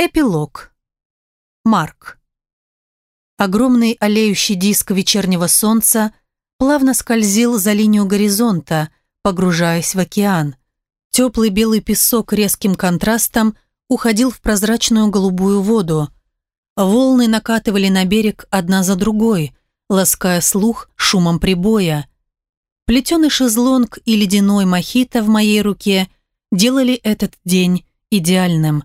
Эпилог. Марк. Огромный олеющий диск вечернего солнца плавно скользил за линию горизонта, погружаясь в океан. Теплый белый песок резким контрастом уходил в прозрачную голубую воду. Волны накатывали на берег одна за другой, лаская слух шумом прибоя. Плетеный шезлонг и ледяной мохито в моей руке делали этот день идеальным.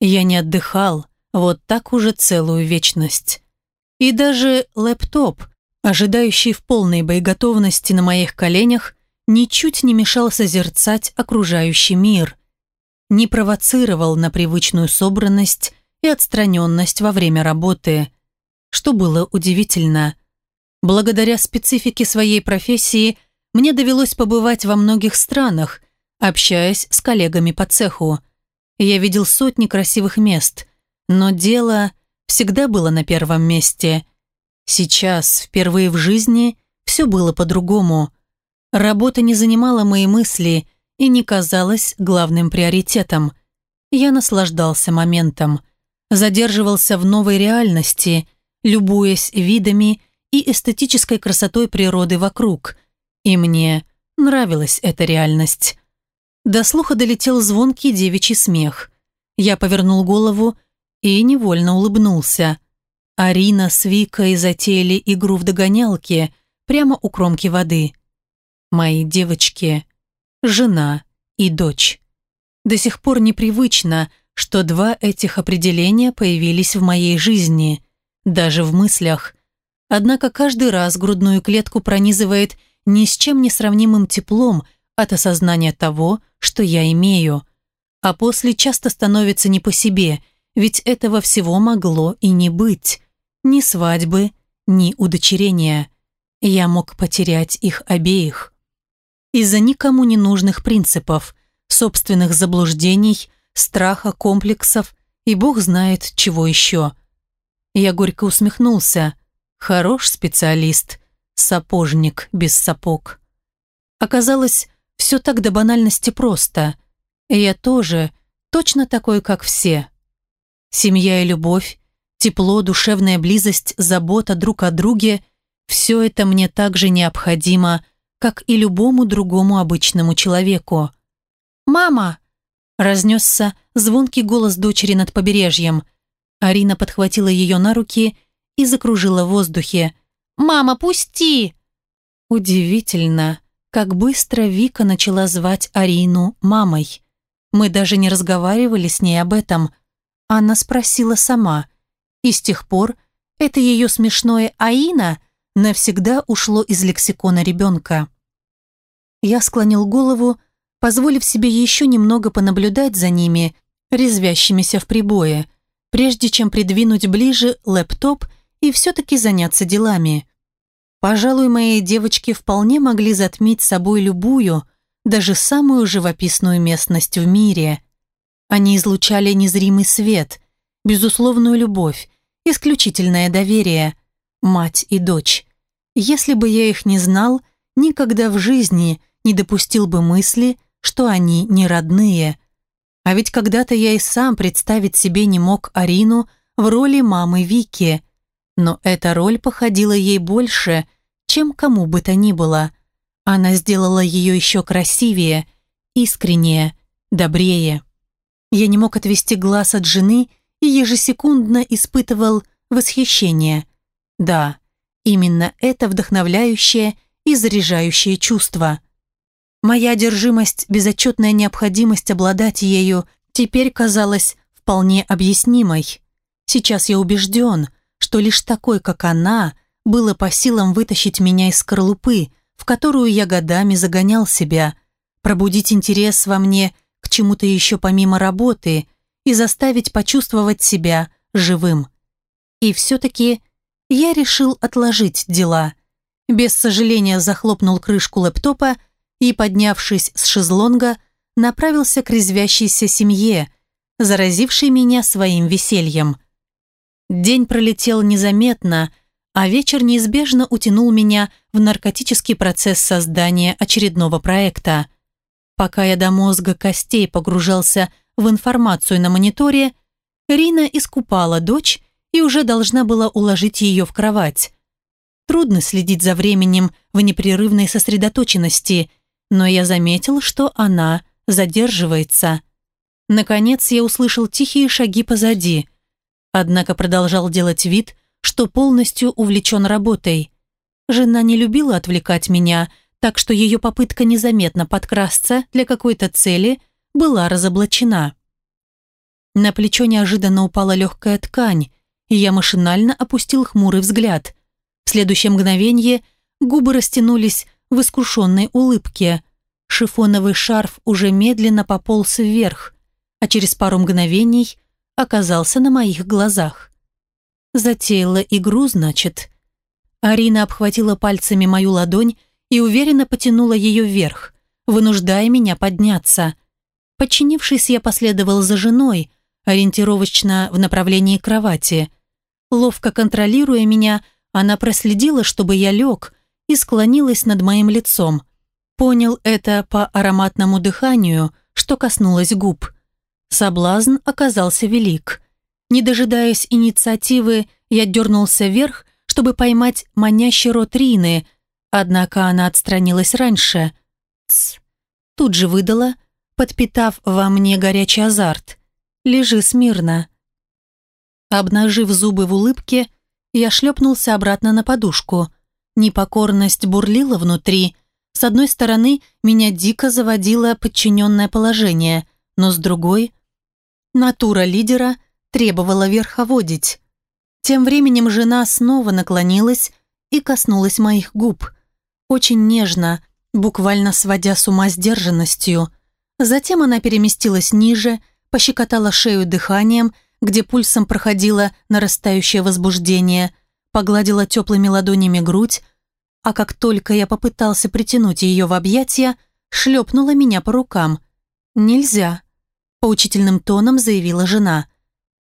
Я не отдыхал, вот так уже целую вечность. И даже лэптоп, ожидающий в полной боеготовности на моих коленях, ничуть не мешал созерцать окружающий мир. Не провоцировал на привычную собранность и отстраненность во время работы, что было удивительно. Благодаря специфике своей профессии мне довелось побывать во многих странах, общаясь с коллегами по цеху. Я видел сотни красивых мест, но дело всегда было на первом месте. Сейчас, впервые в жизни, все было по-другому. Работа не занимала мои мысли и не казалась главным приоритетом. Я наслаждался моментом, задерживался в новой реальности, любуясь видами и эстетической красотой природы вокруг. И мне нравилась эта реальность. До слуха долетел звонкий девичий смех. Я повернул голову и невольно улыбнулся. Арина с Викой затеяли игру в догонялке прямо у кромки воды. Мои девочки, жена и дочь. До сих пор непривычно, что два этих определения появились в моей жизни, даже в мыслях. Однако каждый раз грудную клетку пронизывает ни с чем не сравнимым теплом – от осознания того, что я имею. А после часто становится не по себе, ведь этого всего могло и не быть. Ни свадьбы, ни удочерения. Я мог потерять их обеих. Из-за никому не нужных принципов, собственных заблуждений, страха, комплексов и бог знает чего еще. Я горько усмехнулся. Хорош специалист, сапожник без сапог. Оказалось, все так до банальности просто. И я тоже, точно такой, как все. Семья и любовь, тепло, душевная близость, забота друг о друге – все это мне так же необходимо, как и любому другому обычному человеку. «Мама!» – разнесся звонкий голос дочери над побережьем. Арина подхватила ее на руки и закружила в воздухе. «Мама, пусти!» Удивительно, как быстро Вика начала звать Арину мамой. Мы даже не разговаривали с ней об этом. Она спросила сама. И с тех пор это ее смешное «Аина» навсегда ушло из лексикона ребенка. Я склонил голову, позволив себе еще немного понаблюдать за ними, резвящимися в прибое, прежде чем придвинуть ближе лэптоп и все-таки заняться делами. Пожалуй, мои девочки вполне могли затмить собой любую, даже самую живописную местность в мире. Они излучали незримый свет, безусловную любовь, исключительное доверие, мать и дочь. Если бы я их не знал, никогда в жизни не допустил бы мысли, что они не родные. А ведь когда-то я и сам представить себе не мог Арину в роли мамы Вики – но эта роль походила ей больше, чем кому бы то ни было. Она сделала ее еще красивее, искреннее, добрее. Я не мог отвести глаз от жены и ежесекундно испытывал восхищение. Да, именно это вдохновляющее и заряжающее чувство. Моя одержимость, безотчетная необходимость обладать ею теперь казалась вполне объяснимой. Сейчас я убежден – что лишь такой, как она, было по силам вытащить меня из скорлупы, в которую я годами загонял себя, пробудить интерес во мне к чему-то еще помимо работы и заставить почувствовать себя живым. И все-таки я решил отложить дела. Без сожаления захлопнул крышку лэптопа и, поднявшись с шезлонга, направился к резвящейся семье, заразившей меня своим весельем – День пролетел незаметно, а вечер неизбежно утянул меня в наркотический процесс создания очередного проекта. Пока я до мозга костей погружался в информацию на мониторе, Рина искупала дочь и уже должна была уложить ее в кровать. Трудно следить за временем в непрерывной сосредоточенности, но я заметил, что она задерживается. Наконец я услышал тихие шаги позади, однако продолжал делать вид, что полностью увлечен работой. Жена не любила отвлекать меня, так что ее попытка незаметно подкрасться для какой-то цели была разоблачена. На плечо неожиданно упала легкая ткань, и я машинально опустил хмурый взгляд. В следующее мгновение губы растянулись в искушенной улыбке. Шифоновый шарф уже медленно пополз вверх, а через пару мгновений оказался на моих глазах. Затеяла игру, значит. Арина обхватила пальцами мою ладонь и уверенно потянула ее вверх, вынуждая меня подняться. Подчинившись, я последовал за женой, ориентировочно в направлении кровати. Ловко контролируя меня, она проследила, чтобы я лег, и склонилась над моим лицом. Понял это по ароматному дыханию, что коснулось губ. Соблазн оказался велик. Не дожидаясь инициативы, я дернулся вверх, чтобы поймать манящий рот Рины, однако она отстранилась раньше. Тс. Тут же выдала, подпитав во мне горячий азарт. «Лежи смирно». Обнажив зубы в улыбке, я шлепнулся обратно на подушку. Непокорность бурлила внутри. С одной стороны, меня дико заводило подчиненное положение, но с другой... Натура лидера требовала верховодить. Тем временем жена снова наклонилась и коснулась моих губ. Очень нежно, буквально сводя с ума сдержанностью. Затем она переместилась ниже, пощекотала шею дыханием, где пульсом проходило нарастающее возбуждение, погладила теплыми ладонями грудь, а как только я попытался притянуть ее в объятия, шлепнула меня по рукам. «Нельзя», – поучительным тоном заявила жена.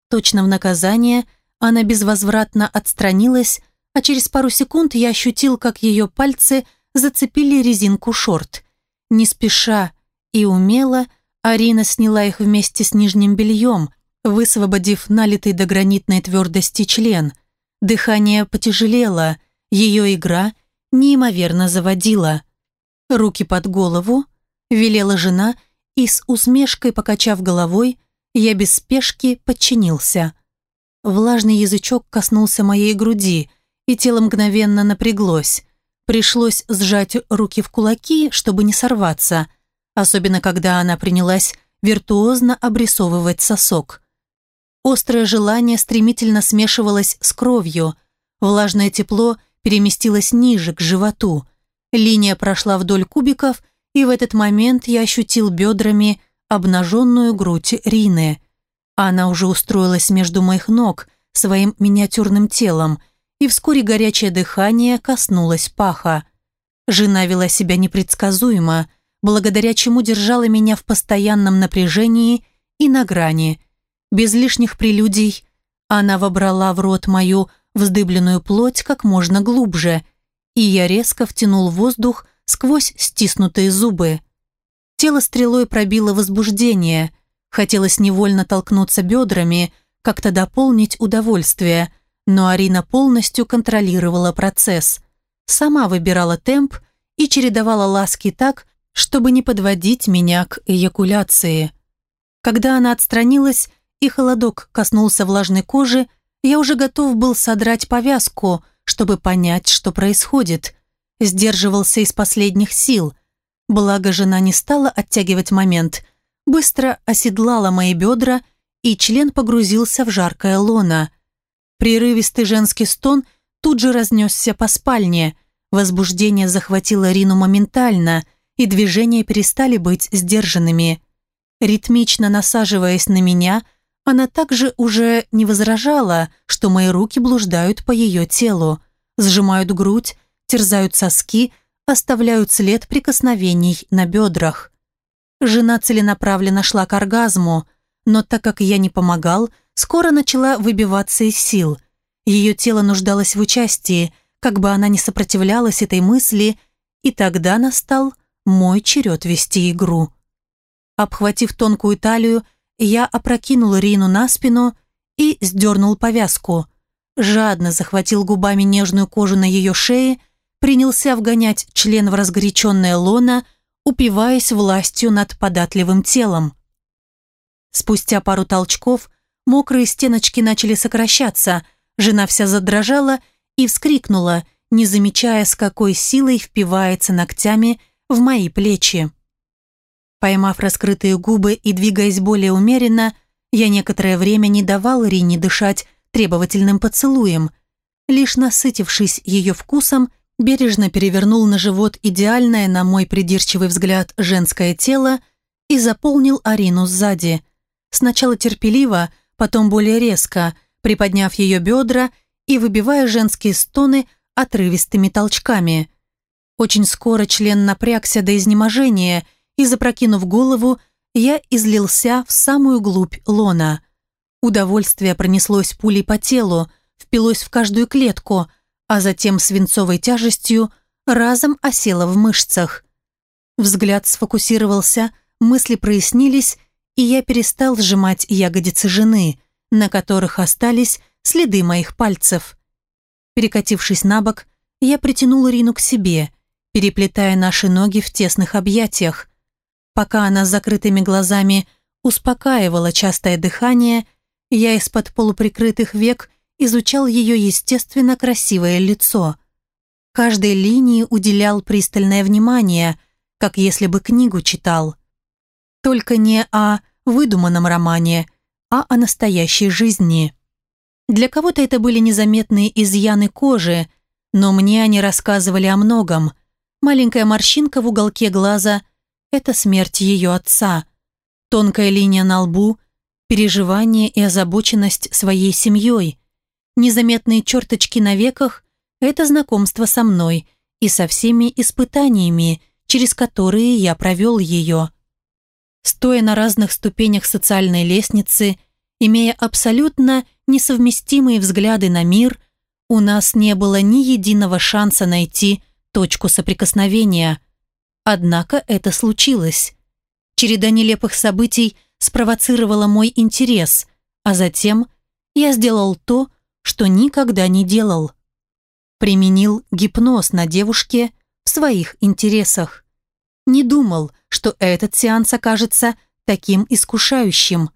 Точно в наказание она безвозвратно отстранилась, а через пару секунд я ощутил, как ее пальцы зацепили резинку шорт. Не спеша и умело Арина сняла их вместе с нижним бельем, высвободив налитый до гранитной твердости член. Дыхание потяжелело, ее игра неимоверно заводила. Руки под голову, велела жена, и с усмешкой покачав головой, я без спешки подчинился. Влажный язычок коснулся моей груди, и тело мгновенно напряглось. Пришлось сжать руки в кулаки, чтобы не сорваться, особенно когда она принялась виртуозно обрисовывать сосок. Острое желание стремительно смешивалось с кровью. Влажное тепло переместилось ниже, к животу. Линия прошла вдоль кубиков, и в этот момент я ощутил бедрами обнаженную грудь Рины. Она уже устроилась между моих ног своим миниатюрным телом, и вскоре горячее дыхание коснулось паха. Жена вела себя непредсказуемо, благодаря чему держала меня в постоянном напряжении и на грани – без лишних прелюдий она вобрала в рот мою вздыбленную плоть как можно глубже, и я резко втянул воздух сквозь стиснутые зубы. Тело стрелой пробило возбуждение, хотелось невольно толкнуться бедрами, как-то дополнить удовольствие, но Арина полностью контролировала процесс, сама выбирала темп и чередовала ласки так, чтобы не подводить меня к эякуляции. Когда она отстранилась, и холодок коснулся влажной кожи, я уже готов был содрать повязку, чтобы понять, что происходит. Сдерживался из последних сил. Благо, жена не стала оттягивать момент, быстро оседлала мои бедра, и член погрузился в жаркое лоно. Прерывистый женский стон тут же разнесся по спальне. Возбуждение захватило Рину моментально, и движения перестали быть сдержанными. Ритмично насаживаясь на меня – она также уже не возражала, что мои руки блуждают по ее телу, сжимают грудь, терзают соски, оставляют след прикосновений на бедрах. Жена целенаправленно шла к оргазму, но так как я не помогал, скоро начала выбиваться из сил. Ее тело нуждалось в участии, как бы она ни сопротивлялась этой мысли, и тогда настал мой черед вести игру. Обхватив тонкую талию, я опрокинул Рину на спину и сдернул повязку. Жадно захватил губами нежную кожу на ее шее, принялся вгонять член в разгоряченное лоно, упиваясь властью над податливым телом. Спустя пару толчков мокрые стеночки начали сокращаться, жена вся задрожала и вскрикнула, не замечая, с какой силой впивается ногтями в мои плечи. Поймав раскрытые губы и двигаясь более умеренно, я некоторое время не давал Рине дышать требовательным поцелуем. Лишь насытившись ее вкусом, бережно перевернул на живот идеальное, на мой придирчивый взгляд, женское тело и заполнил Арину сзади. Сначала терпеливо, потом более резко, приподняв ее бедра и выбивая женские стоны отрывистыми толчками. Очень скоро член напрягся до изнеможения, и, запрокинув голову, я излился в самую глубь лона. Удовольствие пронеслось пулей по телу, впилось в каждую клетку, а затем свинцовой тяжестью разом осело в мышцах. Взгляд сфокусировался, мысли прояснились, и я перестал сжимать ягодицы жены, на которых остались следы моих пальцев. Перекатившись на бок, я притянул Рину к себе, переплетая наши ноги в тесных объятиях. Пока она с закрытыми глазами успокаивала частое дыхание, я из-под полуприкрытых век изучал ее естественно красивое лицо. Каждой линии уделял пристальное внимание, как если бы книгу читал. Только не о выдуманном романе, а о настоящей жизни. Для кого-то это были незаметные изъяны кожи, но мне они рассказывали о многом. Маленькая морщинка в уголке глаза – это смерть ее отца. Тонкая линия на лбу – переживание и озабоченность своей семьей. Незаметные черточки на веках – это знакомство со мной и со всеми испытаниями, через которые я провел ее. Стоя на разных ступенях социальной лестницы, имея абсолютно несовместимые взгляды на мир, у нас не было ни единого шанса найти точку соприкосновения. Однако это случилось. Череда нелепых событий спровоцировала мой интерес, а затем я сделал то, что никогда не делал. Применил гипноз на девушке в своих интересах. Не думал, что этот сеанс окажется таким искушающим.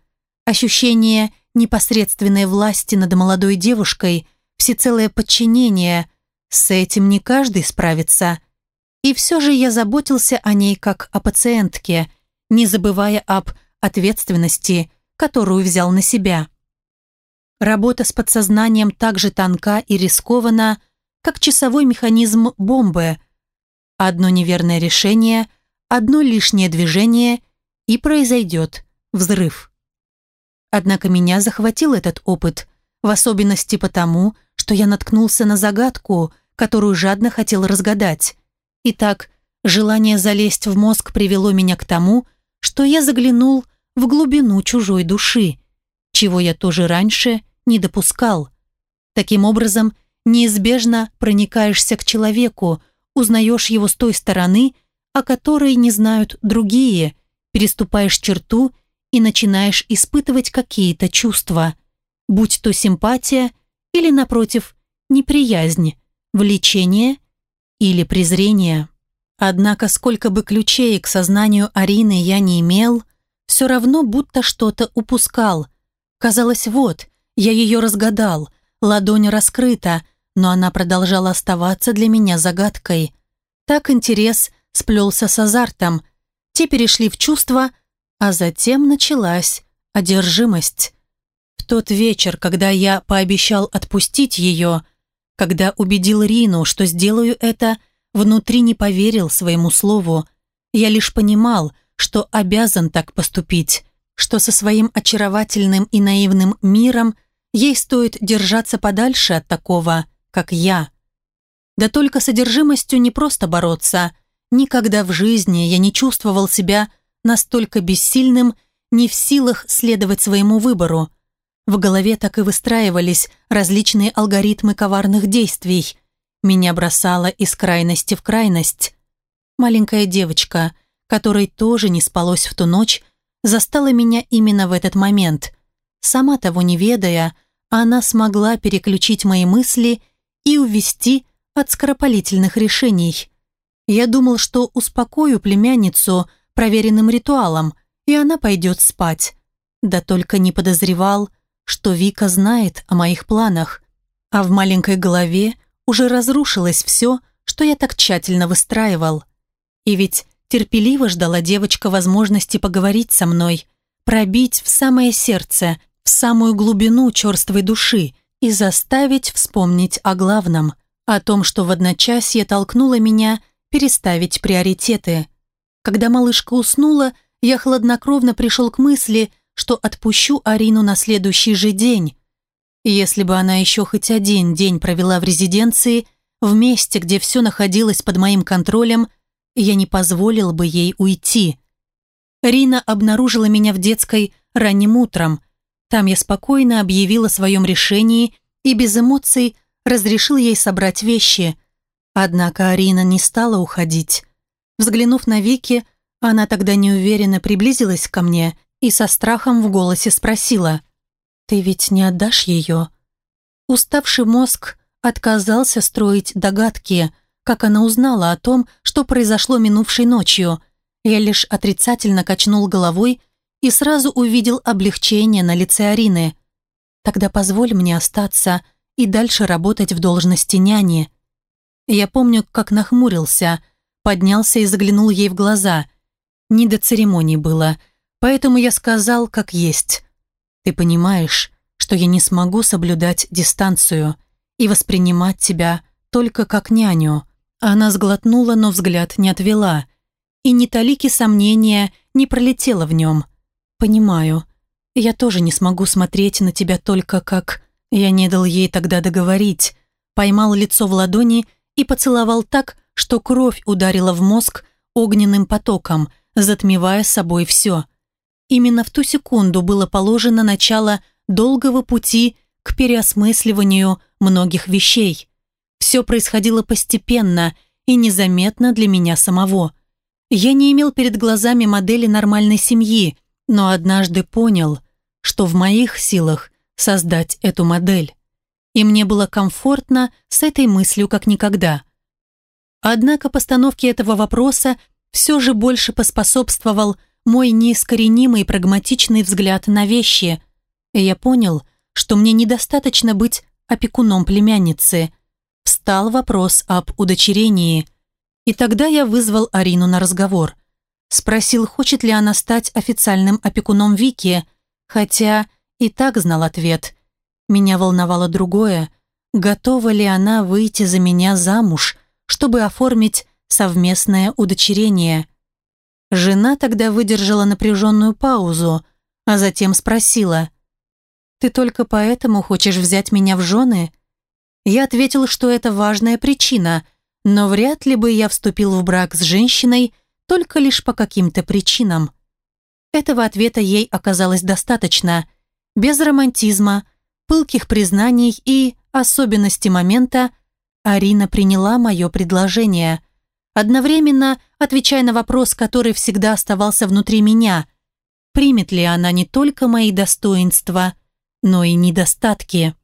Ощущение непосредственной власти над молодой девушкой, всецелое подчинение. С этим не каждый справится. И все же я заботился о ней как о пациентке, не забывая об ответственности, которую взял на себя. Работа с подсознанием так же тонка и рискована, как часовой механизм бомбы. Одно неверное решение, одно лишнее движение, и произойдет взрыв. Однако меня захватил этот опыт, в особенности потому, что я наткнулся на загадку, которую жадно хотел разгадать. Итак, желание залезть в мозг привело меня к тому, что я заглянул в глубину чужой души, чего я тоже раньше не допускал. Таким образом, неизбежно проникаешься к человеку, узнаешь его с той стороны, о которой не знают другие, переступаешь черту и начинаешь испытывать какие-то чувства, будь то симпатия или, напротив, неприязнь, влечение или презрение. Однако, сколько бы ключей к сознанию Арины я не имел, все равно будто что-то упускал. Казалось, вот, я ее разгадал, ладонь раскрыта, но она продолжала оставаться для меня загадкой. Так интерес сплелся с азартом. Те перешли в чувства, а затем началась одержимость. В тот вечер, когда я пообещал отпустить ее, когда убедил Рину, что сделаю это, внутри не поверил своему слову. Я лишь понимал, что обязан так поступить, что со своим очаровательным и наивным миром ей стоит держаться подальше от такого, как я. Да только с одержимостью не просто бороться. Никогда в жизни я не чувствовал себя настолько бессильным, не в силах следовать своему выбору. В голове так и выстраивались различные алгоритмы коварных действий. Меня бросало из крайности в крайность. Маленькая девочка, которой тоже не спалось в ту ночь, застала меня именно в этот момент. Сама того не ведая, она смогла переключить мои мысли и увести от скоропалительных решений. Я думал, что успокою племянницу проверенным ритуалом, и она пойдет спать. Да только не подозревал, что Вика знает о моих планах, а в маленькой голове уже разрушилось все, что я так тщательно выстраивал. И ведь терпеливо ждала девочка возможности поговорить со мной, пробить в самое сердце, в самую глубину черствой души и заставить вспомнить о главном, о том, что в одночасье толкнуло меня переставить приоритеты. Когда малышка уснула, я хладнокровно пришел к мысли, что отпущу Арину на следующий же день. Если бы она еще хоть один день провела в резиденции, в месте, где все находилось под моим контролем, я не позволил бы ей уйти. Рина обнаружила меня в детской ранним утром. Там я спокойно объявила о своем решении и без эмоций разрешил ей собрать вещи. Однако Арина не стала уходить. Взглянув на Вики, она тогда неуверенно приблизилась ко мне и со страхом в голосе спросила, «Ты ведь не отдашь ее?» Уставший мозг отказался строить догадки, как она узнала о том, что произошло минувшей ночью. Я лишь отрицательно качнул головой и сразу увидел облегчение на лице Арины. «Тогда позволь мне остаться и дальше работать в должности няни». Я помню, как нахмурился, поднялся и заглянул ей в глаза. Не до церемоний было, поэтому я сказал, как есть. «Ты понимаешь, что я не смогу соблюдать дистанцию и воспринимать тебя только как няню». Она сглотнула, но взгляд не отвела. И ни талики сомнения не пролетело в нем. «Понимаю. Я тоже не смогу смотреть на тебя только как...» Я не дал ей тогда договорить. Поймал лицо в ладони и поцеловал так, что кровь ударила в мозг огненным потоком, затмевая собой все. Именно в ту секунду было положено начало долгого пути к переосмысливанию многих вещей. Все происходило постепенно и незаметно для меня самого. Я не имел перед глазами модели нормальной семьи, но однажды понял, что в моих силах создать эту модель. И мне было комфортно с этой мыслью как никогда. Однако постановке этого вопроса все же больше поспособствовал мой неискоренимый прагматичный взгляд на вещи. И я понял, что мне недостаточно быть опекуном племянницы. Встал вопрос об удочерении. И тогда я вызвал Арину на разговор. Спросил, хочет ли она стать официальным опекуном Вики, хотя и так знал ответ. Меня волновало другое. Готова ли она выйти за меня замуж, чтобы оформить совместное удочерение? Жена тогда выдержала напряженную паузу, а затем спросила, «Ты только поэтому хочешь взять меня в жены?» Я ответил, что это важная причина, но вряд ли бы я вступил в брак с женщиной только лишь по каким-то причинам. Этого ответа ей оказалось достаточно – без романтизма, пылких признаний и особенности момента, Арина приняла мое предложение, одновременно отвечая на вопрос, который всегда оставался внутри меня. Примет ли она не только мои достоинства, но и недостатки?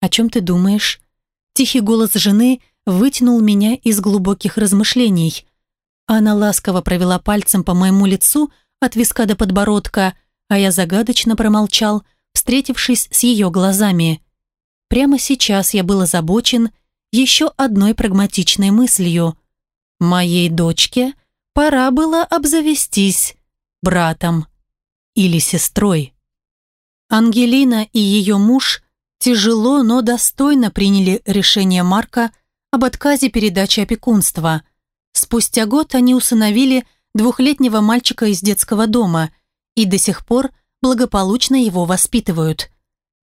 «О чем ты думаешь?» Тихий голос жены вытянул меня из глубоких размышлений. Она ласково провела пальцем по моему лицу от виска до подбородка, а я загадочно промолчал, встретившись с ее глазами. Прямо сейчас я был озабочен еще одной прагматичной мыслью. Моей дочке пора было обзавестись братом или сестрой. Ангелина и ее муж тяжело, но достойно приняли решение Марка об отказе передачи опекунства. Спустя год они усыновили двухлетнего мальчика из детского дома – и до сих пор благополучно его воспитывают.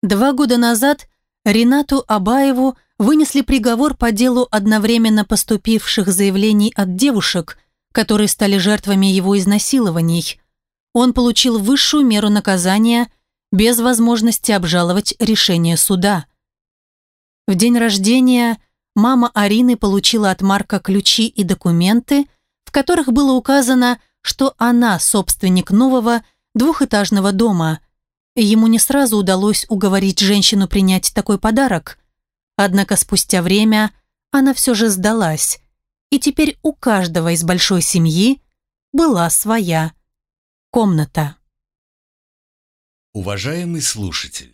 Два года назад Ренату Абаеву вынесли приговор по делу одновременно поступивших заявлений от девушек, которые стали жертвами его изнасилований. Он получил высшую меру наказания без возможности обжаловать решение суда. В день рождения мама Арины получила от Марка ключи и документы, в которых было указано, что она собственник нового двухэтажного дома. Ему не сразу удалось уговорить женщину принять такой подарок, однако спустя время она все же сдалась, и теперь у каждого из большой семьи была своя комната. Уважаемый слушатель,